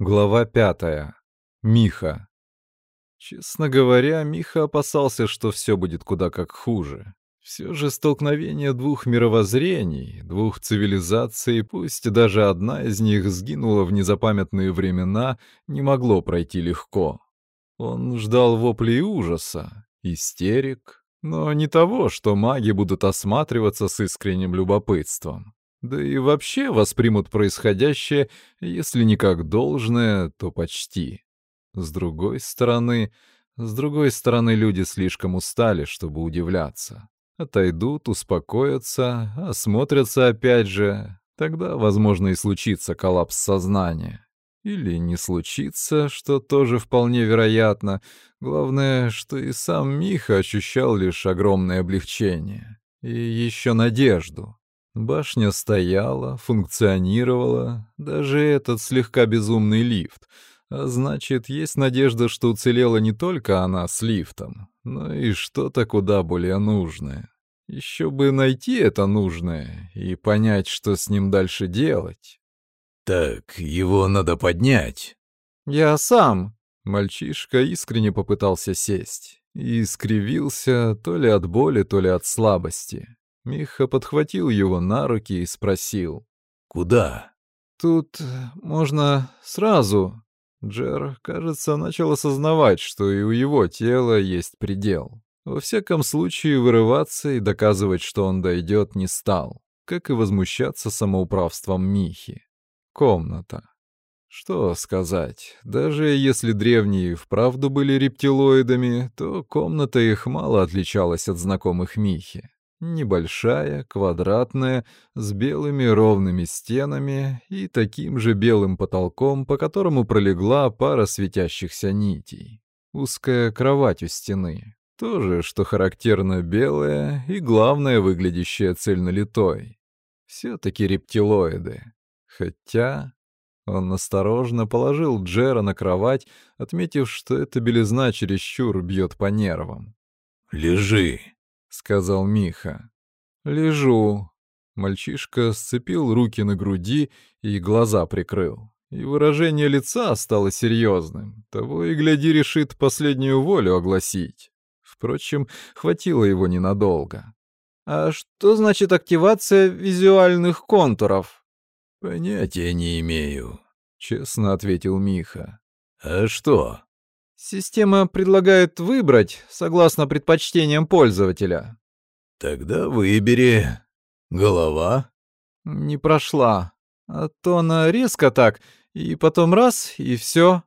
Глава пятая. Миха. Честно говоря, Миха опасался, что все будет куда как хуже. Все же столкновение двух мировоззрений, двух цивилизаций, пусть даже одна из них сгинула в незапамятные времена, не могло пройти легко. Он ждал воплей ужаса, истерик, но не того, что маги будут осматриваться с искренним любопытством. Да и вообще воспримут происходящее, если не как должное, то почти. С другой стороны, с другой стороны, люди слишком устали, чтобы удивляться. Отойдут, успокоятся, осмотрятся опять же. Тогда, возможно, и случится коллапс сознания. Или не случится, что тоже вполне вероятно. Главное, что и сам Миха ощущал лишь огромное облегчение. И еще надежду. Башня стояла, функционировала, даже этот слегка безумный лифт. А значит, есть надежда, что уцелела не только она с лифтом, но и что-то куда более нужное. Еще бы найти это нужное и понять, что с ним дальше делать. «Так, его надо поднять». «Я сам». Мальчишка искренне попытался сесть и скривился то ли от боли, то ли от слабости. Миха подхватил его на руки и спросил. «Куда?» «Тут можно сразу». Джер, кажется, начал осознавать, что и у его тела есть предел. Во всяком случае, вырываться и доказывать, что он дойдет, не стал, как и возмущаться самоуправством Михи. Комната. Что сказать, даже если древние вправду были рептилоидами, то комната их мало отличалась от знакомых Михи. Небольшая, квадратная, с белыми ровными стенами и таким же белым потолком, по которому пролегла пара светящихся нитей. Узкая кровать у стены. Тоже, что характерно белая и, главное, выглядящая цельнолитой. Все-таки рептилоиды. Хотя... Он осторожно положил Джера на кровать, отметив, что эта белизна чересчур бьет по нервам. «Лежи», — сказал Миха. «Лежу». Мальчишка сцепил руки на груди и глаза прикрыл. И выражение лица стало серьезным. Того и гляди решит последнюю волю огласить. Впрочем, хватило его ненадолго. «А что значит активация визуальных контуров?» «Понятия не имею», — честно ответил Миха. «А что?» Система предлагает выбрать согласно предпочтениям пользователя. Тогда выбери. Голова? Не прошла. А то она резко так, и потом раз, и все.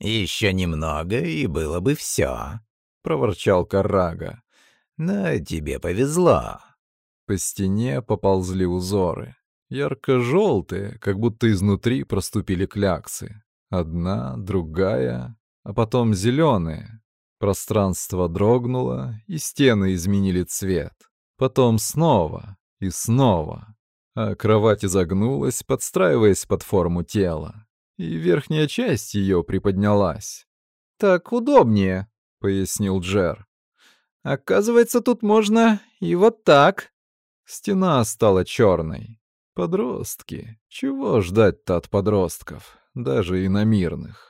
Еще немного, и было бы все, проворчал Карага. Но тебе повезло. По стене поползли узоры. Ярко-желтые, как будто изнутри проступили кляксы. Одна, другая, а потом зеленые. Пространство дрогнуло, и стены изменили цвет. Потом снова и снова. А кровать изогнулась, подстраиваясь под форму тела. И верхняя часть ее приподнялась. «Так удобнее», — пояснил Джер. «Оказывается, тут можно и вот так». Стена стала черной. Подростки. Чего ждать-то от подростков, даже иномирных?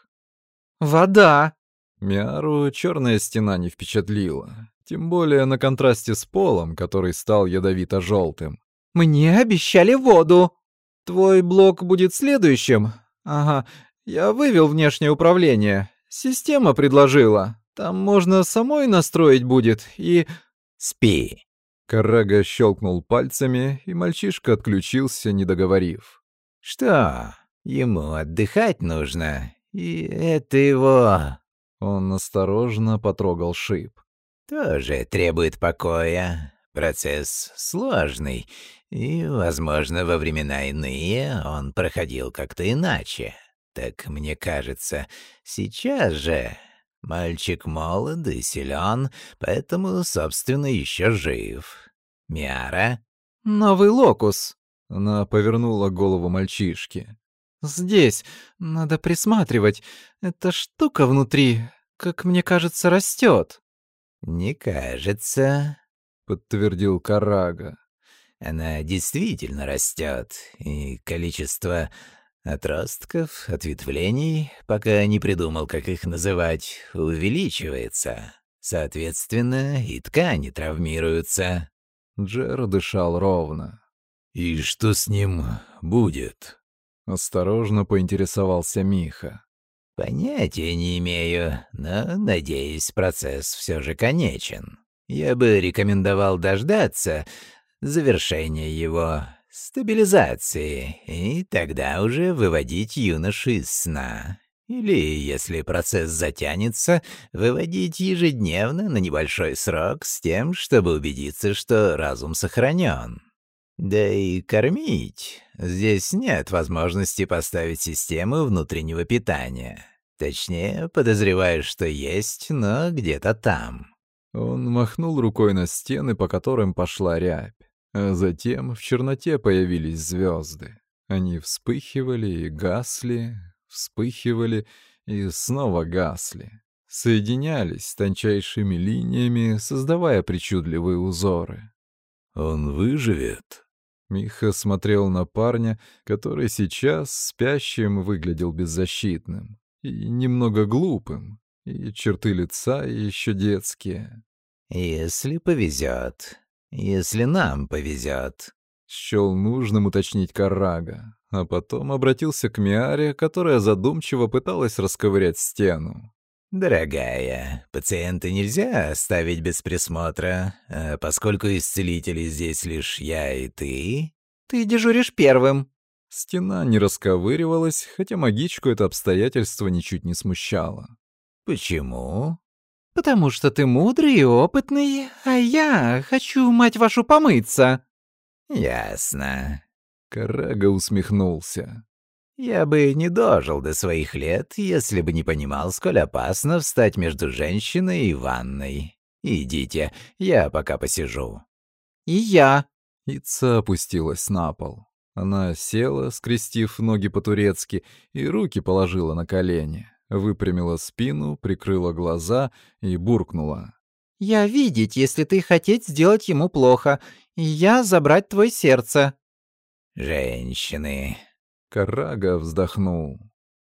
«Вода!» Миару черная стена не впечатлила. Тем более на контрасте с полом, который стал ядовито-желтым. «Мне обещали воду!» «Твой блок будет следующим?» «Ага, я вывел внешнее управление. Система предложила. Там можно самой настроить будет и...» «Спи!» Карага щелкнул пальцами, и мальчишка отключился, не договорив. «Что? Ему отдыхать нужно и это его...» Он осторожно потрогал шип. «Тоже требует покоя. Процесс сложный, и, возможно, во времена иные он проходил как-то иначе. Так мне кажется, сейчас же мальчик молод и силен, поэтому, собственно, еще жив. Миара?» «Новый локус», — она повернула голову мальчишки. Здесь. Надо присматривать. Эта штука внутри, как мне кажется, растет. Не кажется, подтвердил Карага. Она действительно растет, и количество отростков, ответвлений, пока не придумал, как их называть, увеличивается. Соответственно, и ткани травмируются. Джер дышал ровно. «И что с ним будет?» Осторожно поинтересовался Миха. Понятия не имею, но, надеюсь, процесс все же конечен. Я бы рекомендовал дождаться завершения его стабилизации, и тогда уже выводить юношу из сна. Или, если процесс затянется, выводить ежедневно на небольшой срок с тем, чтобы убедиться, что разум сохранен. Да и кормить. Здесь нет возможности поставить систему внутреннего питания. Точнее, подозреваю, что есть, но где-то там. Он махнул рукой на стены, по которым пошла рябь. А затем в черноте появились звезды. Они вспыхивали и гасли, вспыхивали и снова гасли. Соединялись тончайшими линиями, создавая причудливые узоры. «Он выживет?» Миха смотрел на парня, который сейчас спящим выглядел беззащитным и немного глупым, и черты лица еще детские. «Если повезет. Если нам повезет», — счел нужным уточнить Карага, а потом обратился к Миаре, которая задумчиво пыталась расковырять стену. «Дорогая, пациента нельзя оставить без присмотра, а поскольку исцелители здесь лишь я и ты...» «Ты дежуришь первым». Стена не расковыривалась, хотя магичку это обстоятельство ничуть не смущало. «Почему?» «Потому что ты мудрый и опытный, а я хочу, мать вашу, помыться». «Ясно». Карага усмехнулся. Я бы не дожил до своих лет, если бы не понимал, сколь опасно встать между женщиной и ванной. Идите, я пока посижу». «И я». Ица опустилась на пол. Она села, скрестив ноги по-турецки, и руки положила на колени, выпрямила спину, прикрыла глаза и буркнула. «Я видеть, если ты хотеть сделать ему плохо, и я забрать твое сердце». «Женщины», Карага вздохнул.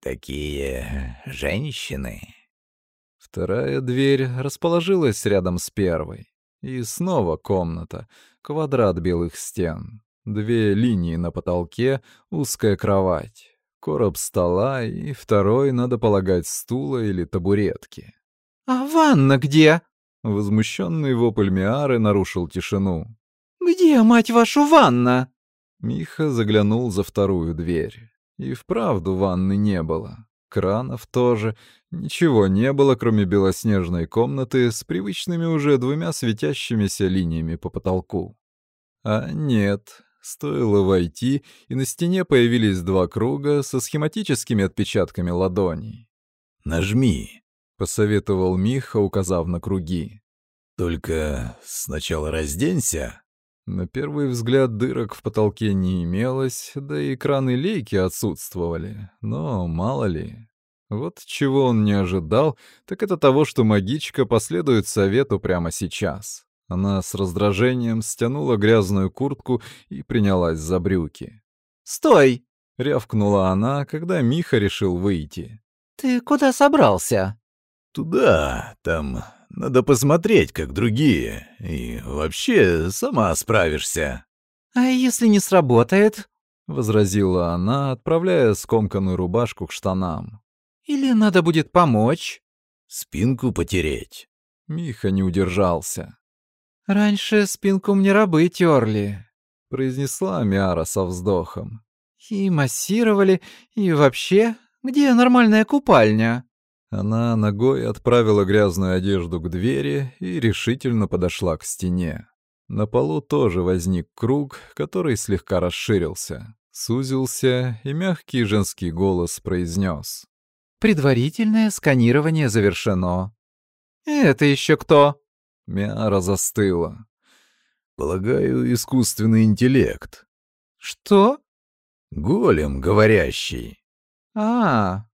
«Такие женщины». Вторая дверь расположилась рядом с первой. И снова комната, квадрат белых стен, две линии на потолке, узкая кровать, короб стола и второй, надо полагать, стула или табуретки. «А ванна где?» Возмущенный вопль Миары нарушил тишину. «Где, мать вашу, ванна?» Миха заглянул за вторую дверь. И вправду ванны не было. Кранов тоже. Ничего не было, кроме белоснежной комнаты с привычными уже двумя светящимися линиями по потолку. А нет, стоило войти, и на стене появились два круга со схематическими отпечатками ладоней. «Нажми», — посоветовал Миха, указав на круги. «Только сначала разденься, на первый взгляд дырок в потолке не имелось, да и краны лейки отсутствовали, но мало ли. Вот чего он не ожидал, так это того, что магичка последует совету прямо сейчас. Она с раздражением стянула грязную куртку и принялась за брюки. «Стой!» — рявкнула она, когда Миха решил выйти. «Ты куда собрался?» «Туда, там надо посмотреть, как другие. И вообще, сама справишься». «А если не сработает?» — возразила она, отправляя скомканную рубашку к штанам. «Или надо будет помочь?» «Спинку потереть». Миха не удержался. «Раньше спинку мне рабы терли», — произнесла Миара со вздохом. «И массировали, и вообще, где нормальная купальня?» Она ногой отправила грязную одежду к двери и решительно подошла к стене. На полу тоже возник круг, который слегка расширился, сузился, и мягкий женский голос произнес. «Предварительное сканирование завершено». «Это еще кто?» Мяра застыла. «Полагаю, искусственный интеллект». «Что?» «Голем говорящий». «А,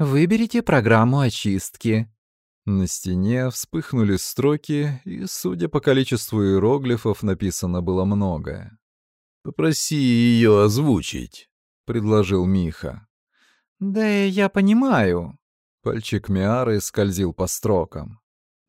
Выберите программу очистки. На стене вспыхнули строки, и, судя по количеству иероглифов, написано было многое. «Попроси ее озвучить». — предложил Миха. «Да я понимаю». Пальчик Миары скользил по строкам.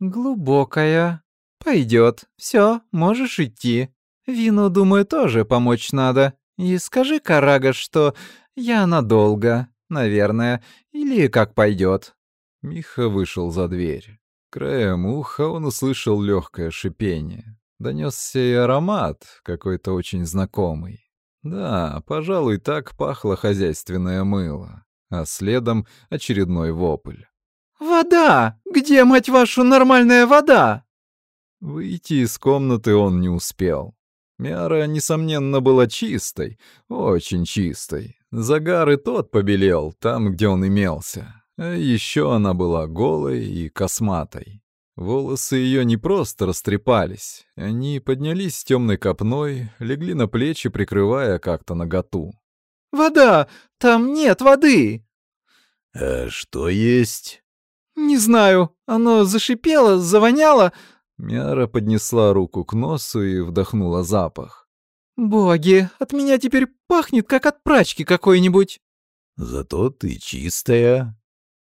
«Глубокая. Пойдет. Все, можешь идти. Вину, думаю, тоже помочь надо. И скажи Карага, что я надолго, наверное, или как пойдет. Миха вышел за дверь. Краем уха он услышал легкое шипение. Донесся и аромат, какой-то очень знакомый. Да, пожалуй, так пахло хозяйственное мыло, а следом очередной вопль. «Вода! Где, мать вашу, нормальная вода?» Выйти из комнаты он не успел. Миара, несомненно, была чистой, очень чистой. Загар и тот побелел там, где он имелся. А еще она была голой и косматой. Волосы ее не просто растрепались, они поднялись темной копной, легли на плечи, прикрывая как-то наготу. «Вода! Там нет воды!» «А что есть?» «Не знаю. Оно зашипело, завоняло». Мяра поднесла руку к носу и вдохнула запах. «Боги, от меня теперь пахнет, как от прачки какой-нибудь». «Зато ты чистая».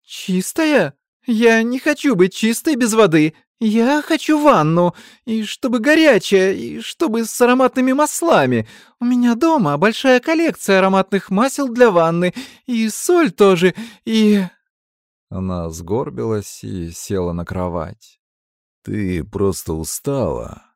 «Чистая? Я не хочу быть чистой без воды. Я хочу ванну, и чтобы горячая, и чтобы с ароматными маслами. У меня дома большая коллекция ароматных масел для ванны, и соль тоже, и...» Она сгорбилась и села на кровать. «Ты просто устала».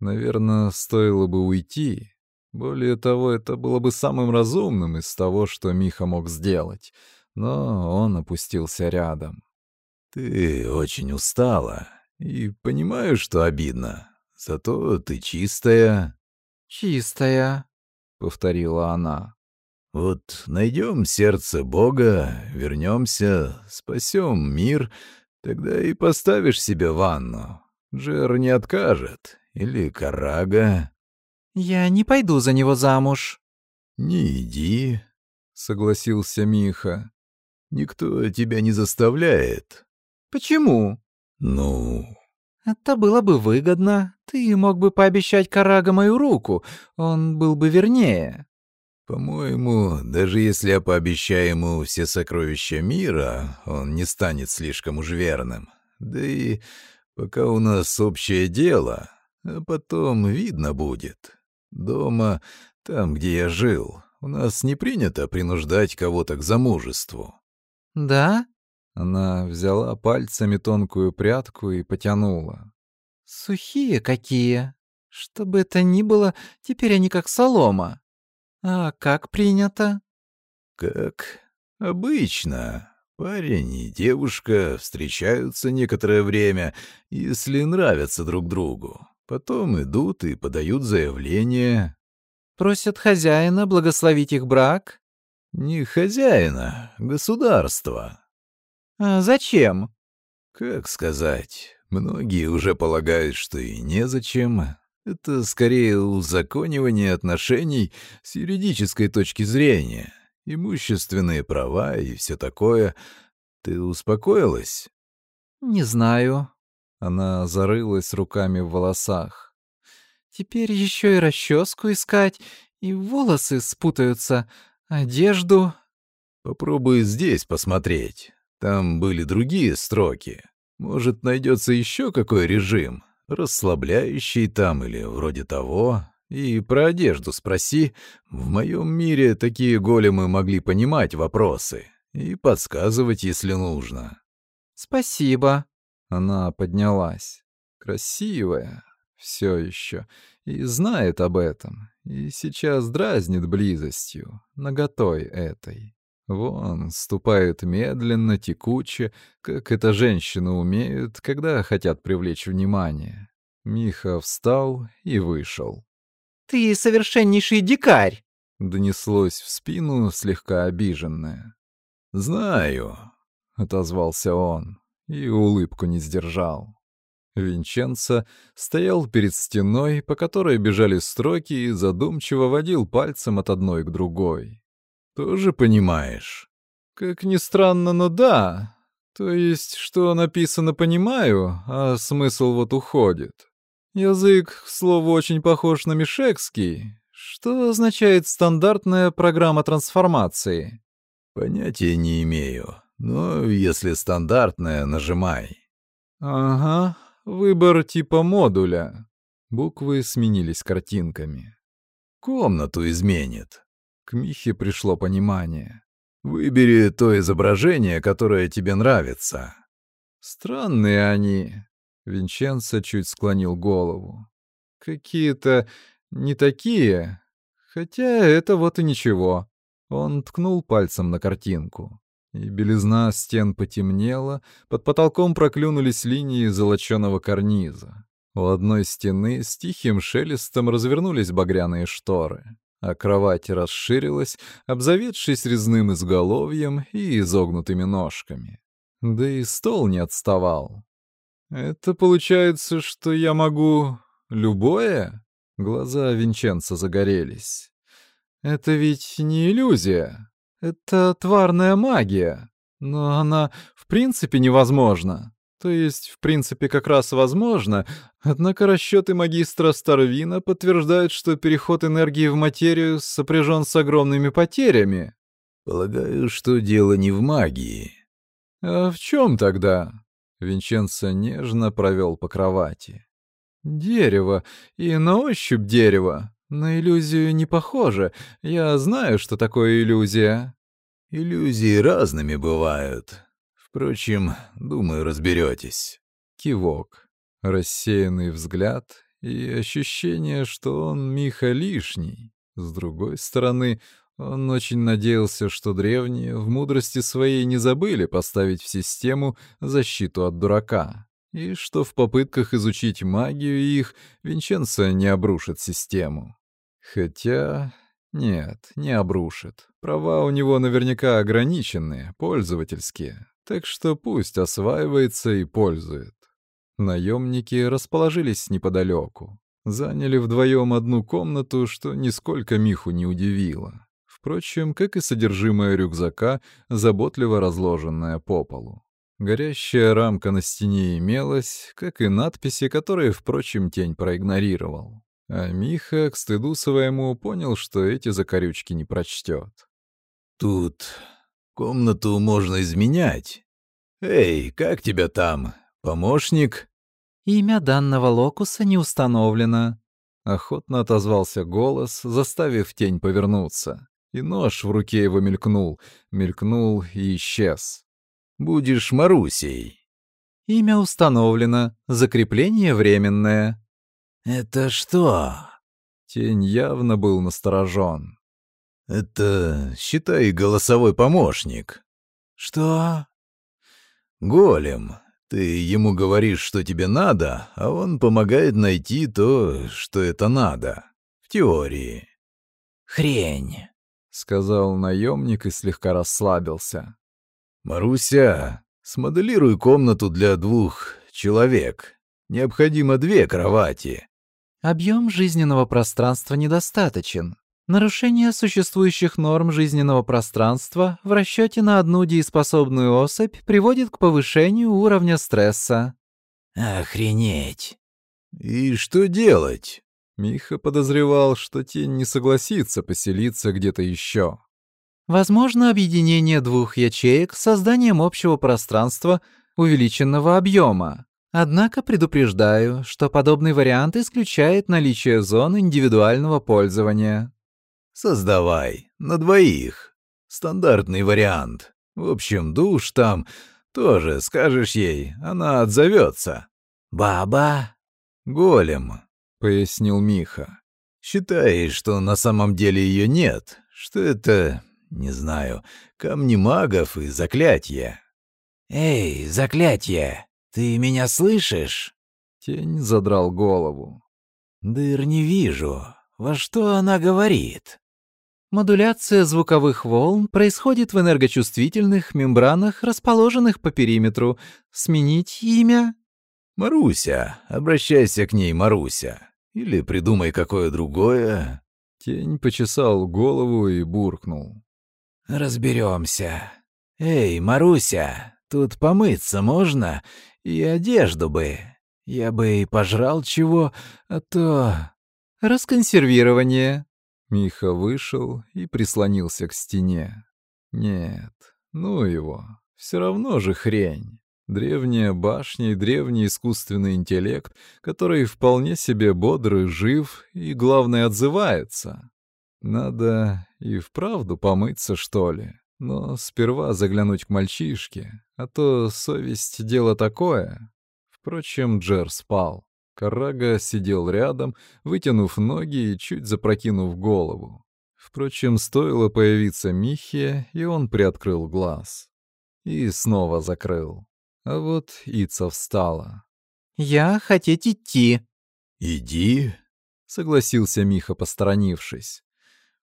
Наверное, стоило бы уйти. Более того, это было бы самым разумным из того, что Миха мог сделать — но он опустился рядом. «Ты очень устала, и понимаю, что обидно. Зато ты чистая». «Чистая», — повторила она. «Вот найдем сердце Бога, вернемся, спасем мир, тогда и поставишь себе ванну. Джер не откажет. Или Карага». «Я не пойду за него замуж». «Не иди», — согласился Миха. Никто тебя не заставляет. Почему? Ну... Это было бы выгодно. Ты мог бы пообещать Карага мою руку. Он был бы вернее. По-моему, даже если я пообещаю ему все сокровища мира, он не станет слишком уж верным. Да и пока у нас общее дело, а потом видно будет. Дома, там, где я жил, у нас не принято принуждать кого-то к замужеству. «Да?» Она взяла пальцами тонкую прядку и потянула. «Сухие какие! Что бы это ни было, теперь они как солома. А как принято?» «Как обычно. Парень и девушка встречаются некоторое время, если нравятся друг другу. Потом идут и подают заявление». «Просят хозяина благословить их брак?» Не хозяина, государства. А зачем? Как сказать, многие уже полагают, что и незачем. Это скорее узаконивание отношений с юридической точки зрения. Имущественные права и все такое. Ты успокоилась? Не знаю. Она зарылась руками в волосах. Теперь еще и расческу искать, и волосы спутаются. Одежду? Попробуй здесь посмотреть. Там были другие строки. Может, найдется еще какой режим, расслабляющий там или вроде того. И про одежду спроси. В моем мире такие големы могли понимать вопросы и подсказывать, если нужно. Спасибо. Она поднялась. Красивая, все еще, и знает об этом, и сейчас дразнит близостью, наготой этой. Вон, ступают медленно, текуче, как это женщины умеют, когда хотят привлечь внимание. Миха встал и вышел. «Ты совершеннейший дикарь!» — донеслось в спину слегка обиженное. «Знаю», — отозвался он и улыбку не сдержал. Винченцо стоял перед стеной, по которой бежали строки, и задумчиво водил пальцем от одной к другой. «Тоже понимаешь?» «Как ни странно, но да. То есть, что написано, понимаю, а смысл вот уходит. Язык, к слову, очень похож на мишекский. Что означает стандартная программа трансформации? Понятия не имею, но если стандартная, нажимай. Ага, выбор типа модуля. Буквы сменились картинками. Комнату изменит. К Михе пришло понимание. Выбери то изображение, которое тебе нравится. Странные они. Винченцо чуть склонил голову. Какие-то не такие. Хотя это вот и ничего. Он ткнул пальцем на картинку. И белизна стен потемнела, под потолком проклюнулись линии золоченого карниза. У одной стены с тихим шелестом развернулись багряные шторы, а кровать расширилась, обзаведшись резным изголовьем и изогнутыми ножками. Да и стол не отставал. «Это получается, что я могу любое?» Глаза Винченца загорелись. «Это ведь не иллюзия. Это тварная магия. Но она в принципе невозможна. То есть, в принципе, как раз возможно, однако расчеты магистра Старвина подтверждают, что переход энергии в материю сопряжен с огромными потерями. Полагаю, что дело не в магии. А в чем тогда? Винченцо нежно провел по кровати. Дерево, и на ощупь дерево. На иллюзию не похоже. Я знаю, что такое иллюзия. Иллюзии разными бывают. Впрочем, думаю, разберетесь. Кивок, рассеянный взгляд и ощущение, что он Миха лишний. С другой стороны, он очень надеялся, что древние в мудрости своей не забыли поставить в систему защиту от дурака, и что в попытках изучить магию их Винченцо не обрушит систему. Хотя... нет, не обрушит. Права у него наверняка ограниченные, пользовательские, так что пусть осваивается и пользует. Наемники расположились неподалеку. Заняли вдвоем одну комнату, что нисколько Миху не удивило. Впрочем, как и содержимое рюкзака, заботливо разложенное по полу. Горящая рамка на стене имелась, как и надписи, которые, впрочем, тень проигнорировал. А Миха, к стыду своему, понял, что эти закорючки не прочтет. «Тут комнату можно изменять. Эй, как тебя там? Помощник?» «Имя данного локуса не установлено», — охотно отозвался голос, заставив тень повернуться и нож в руке его мелькнул, мелькнул и исчез. «Будешь Марусей». «Имя установлено, закрепление временное». «Это что?» Тень явно был насторожен. «Это, считай, голосовой помощник». «Что?» «Голем. Ты ему говоришь, что тебе надо, а он помогает найти то, что это надо. В теории». «Хрень сказал наемник и слегка расслабился. «Маруся, смоделируй комнату для двух человек. Необходимо две кровати». Объем жизненного пространства недостаточен. Нарушение существующих норм жизненного пространства в расчете на одну дееспособную особь приводит к повышению уровня стресса. Охренеть. И что делать? Миха подозревал, что тень не согласится поселиться где-то еще. Возможно объединение двух ячеек с созданием общего пространства увеличенного объема. Однако предупреждаю, что подобный вариант исключает наличие зон индивидуального пользования. Создавай, на двоих. Стандартный вариант. В общем, душ там тоже, скажешь ей, она отзовется. Баба? Голем. — пояснил Миха. «Считай, что на самом деле ее нет, что это, не знаю, камни магов и заклятия». «Эй, заклятие, ты меня слышишь?» Тень задрал голову. «Дыр не вижу. Во что она говорит?» Модуляция звуковых волн происходит в энергочувствительных мембранах, расположенных по периметру. Сменить имя? «Маруся, обращайся к ней, Маруся. Или придумай какое другое». Тень почесал голову и буркнул. «Разберемся. Эй, Маруся, тут помыться можно? И одежду бы. Я бы и пожрал чего, а то...» «Расконсервирование», Миха вышел и прислонился к стене. Нет, ну его, все равно же хрень. Древняя башня и древний искусственный интеллект, который вполне себе бодрый, жив и, главное, отзывается. Надо и вправду помыться, что ли. Но сперва заглянуть к мальчишке, а то совесть — дело такое. Впрочем, Джер спал. Карага сидел рядом, вытянув ноги и чуть запрокинув голову. Впрочем, стоило появиться Михе, и он приоткрыл глаз. И снова закрыл. А вот Ица встала. «Я хотеть идти». «Иди», — согласился Миха, посторонившись.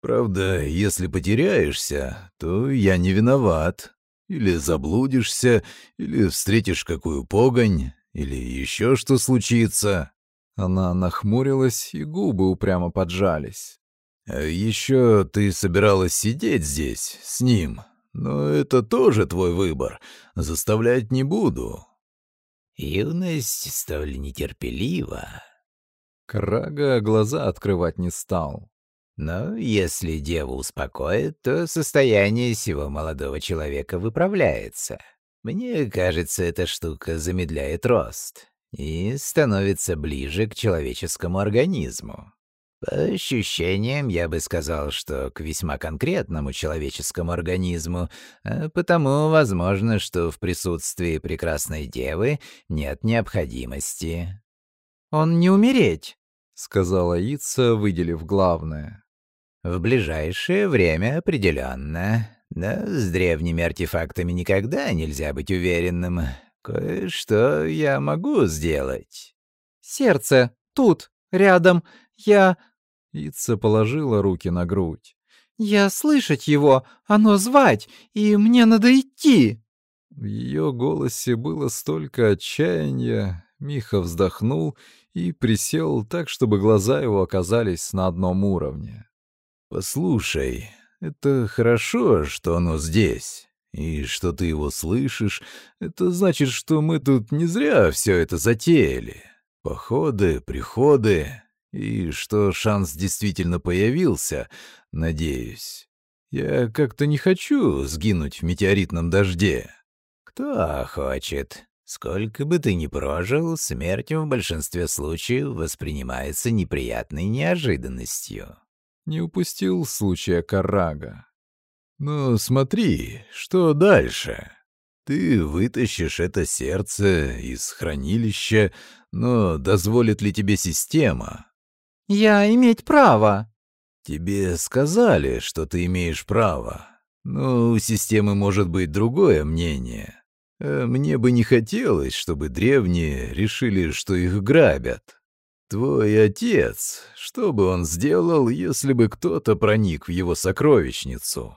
«Правда, если потеряешься, то я не виноват. Или заблудишься, или встретишь какую погонь, или еще что случится?» Она нахмурилась, и губы упрямо поджались. «А еще ты собиралась сидеть здесь, с ним. Но это тоже твой выбор. Заставлять не буду». «Юность столь нетерпелива». Крага глаза открывать не стал. Но если деву успокоит, то состояние сего молодого человека выправляется. Мне кажется, эта штука замедляет рост и становится ближе к человеческому организму. По ощущениям, я бы сказал, что к весьма конкретному человеческому организму, а потому возможно, что в присутствии прекрасной девы нет необходимости. «Он не умереть», — сказала Ица, выделив главное. «В ближайшее время определенно. Да, с древними артефактами никогда нельзя быть уверенным. Кое-что я могу сделать. Сердце тут, рядом. Я... Ица положила руки на грудь. Я слышать его, оно звать, и мне надо идти. В ее голосе было столько отчаяния. Миха вздохнул и присел так, чтобы глаза его оказались на одном уровне. «Послушай, это хорошо, что оно здесь. И что ты его слышишь, это значит, что мы тут не зря все это затеяли. Походы, приходы, и что шанс действительно появился, надеюсь. Я как-то не хочу сгинуть в метеоритном дожде. Кто хочет. Сколько бы ты ни прожил, смерть в большинстве случаев воспринимается неприятной неожиданностью не упустил случая Карага. «Ну, смотри, что дальше? Ты вытащишь это сердце из хранилища, но дозволит ли тебе система?» «Я иметь право». «Тебе сказали, что ты имеешь право, но у системы может быть другое мнение. А мне бы не хотелось, чтобы древние решили, что их грабят». Твой отец, что бы он сделал, если бы кто-то проник в его сокровищницу?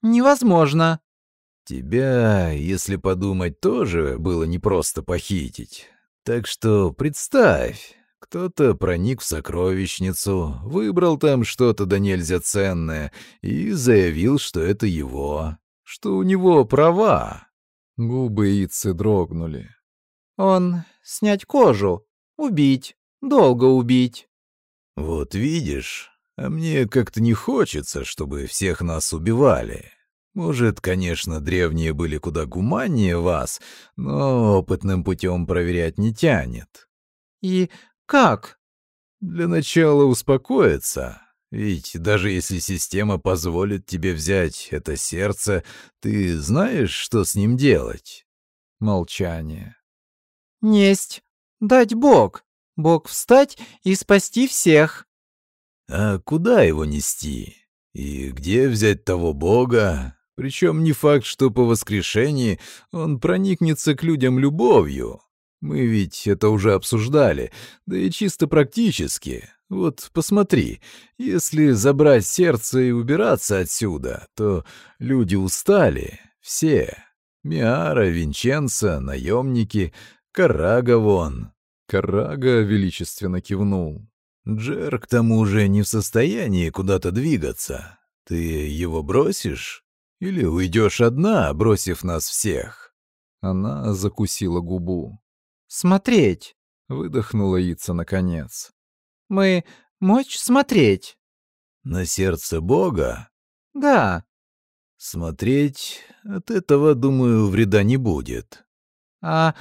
Невозможно. Тебя, если подумать, тоже было непросто похитить. Так что представь, кто-то проник в сокровищницу, выбрал там что-то да нельзя ценное и заявил, что это его, что у него права. Губы Ицы дрогнули. Он снять кожу, убить, Долго убить. Вот видишь, а мне как-то не хочется, чтобы всех нас убивали. Может, конечно, древние были куда гуманнее вас, но опытным путем проверять не тянет. И как? Для начала успокоиться. Ведь даже если система позволит тебе взять это сердце, ты знаешь, что с ним делать? Молчание. Несть. Дать Бог. Бог встать и спасти всех. А куда его нести? И где взять того Бога? Причем не факт, что по воскрешении он проникнется к людям любовью. Мы ведь это уже обсуждали, да и чисто практически. Вот посмотри, если забрать сердце и убираться отсюда, то люди устали, все. Миара, Винченца, наемники, Карага вон. Карага величественно кивнул. «Джер, к тому же, не в состоянии куда-то двигаться. Ты его бросишь? Или уйдешь одна, бросив нас всех?» Она закусила губу. На сердце Бога? Да. Смотреть от этого, думаю, вреда не будет. А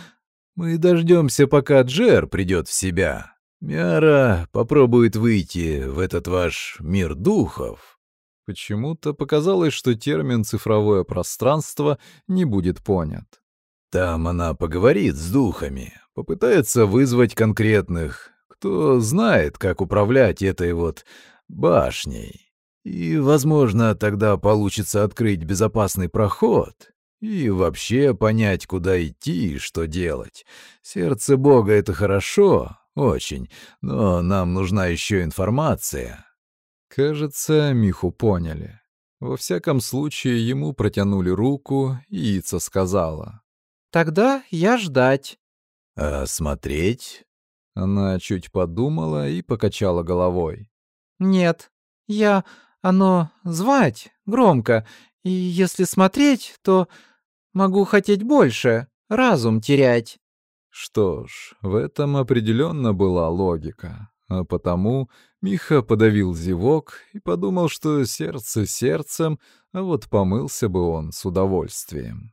мы дождемся, пока Джер придет в себя. Миара попробует выйти в этот ваш мир духов. Почему-то показалось, что термин «цифровое пространство» не будет понят. Там она поговорит с духами, попытается вызвать конкретных, кто знает, как управлять этой вот башней. И, возможно, тогда получится открыть безопасный проход и вообще понять, куда идти и что делать. Сердце Бога — это хорошо, очень, но нам нужна еще информация. Кажется, Миху поняли. Во всяком случае, ему протянули руку, и Ица сказала. «Тогда я ждать». «А смотреть?» Она чуть подумала и покачала головой. «Нет, я... оно... звать громко, и если смотреть, то могу хотеть больше, разум терять». Что ж, в этом определенно была логика, а потому Миха подавил зевок и подумал, что сердце сердцем, а вот помылся бы он с удовольствием.